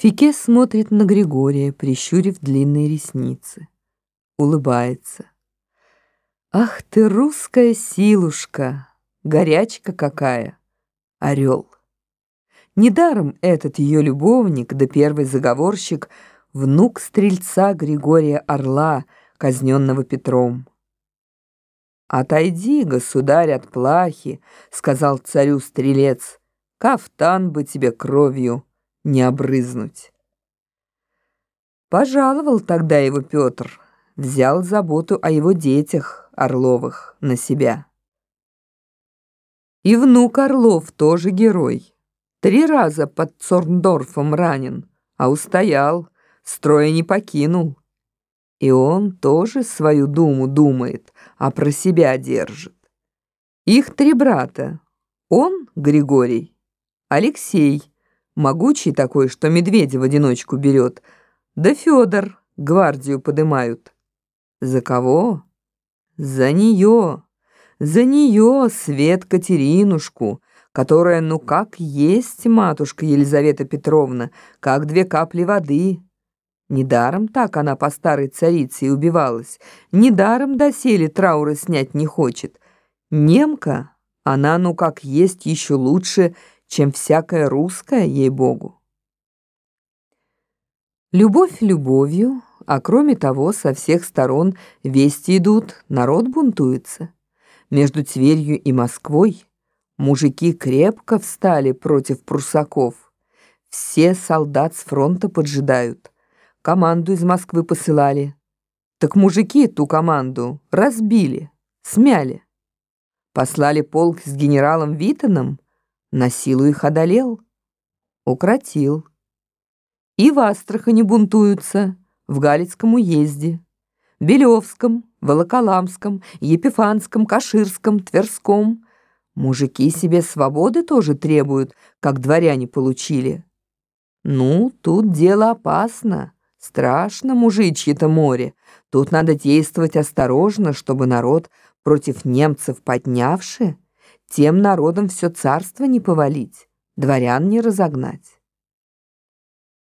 Фике смотрит на Григория, прищурив длинные ресницы. Улыбается. Ах ты, русская силушка, горячка какая, орел. Недаром этот ее любовник, да первый заговорщик, внук стрельца Григория Орла, казненного Петром. «Отойди, государь, от плахи», — сказал царю стрелец, — «кафтан бы тебе кровью» не обрызнуть. Пожаловал тогда его Петр, взял заботу о его детях Орловых на себя. И внук Орлов тоже герой. Три раза под Цорндорфом ранен, а устоял, строя не покинул. И он тоже свою думу думает, а про себя держит. Их три брата. Он, Григорий, Алексей, могучий такой, что медведя в одиночку берет, да Федор гвардию подымают. За кого? За нее, за нее, Свет Катеринушку, которая, ну как есть матушка Елизавета Петровна, как две капли воды. Недаром так она по старой царице и убивалась, недаром доселе траура снять не хочет. Немка, она, ну как есть, еще лучше, чем всякая русская, ей-богу. Любовь любовью, а кроме того, со всех сторон вести идут, народ бунтуется. Между Тверью и Москвой мужики крепко встали против прусаков. Все солдат с фронта поджидают. Команду из Москвы посылали. Так мужики ту команду разбили, смяли. Послали полк с генералом Витоном, на силу их одолел, укротил. И в Астрахани бунтуются, в Галицком уезде, Белевском, Волоколамском, Епифанском, Каширском, Тверском. Мужики себе свободы тоже требуют, как дворяне получили. Ну, тут дело опасно. Страшно мужичье-то море. Тут надо действовать осторожно, чтобы народ против немцев поднявший тем народом все царство не повалить, дворян не разогнать.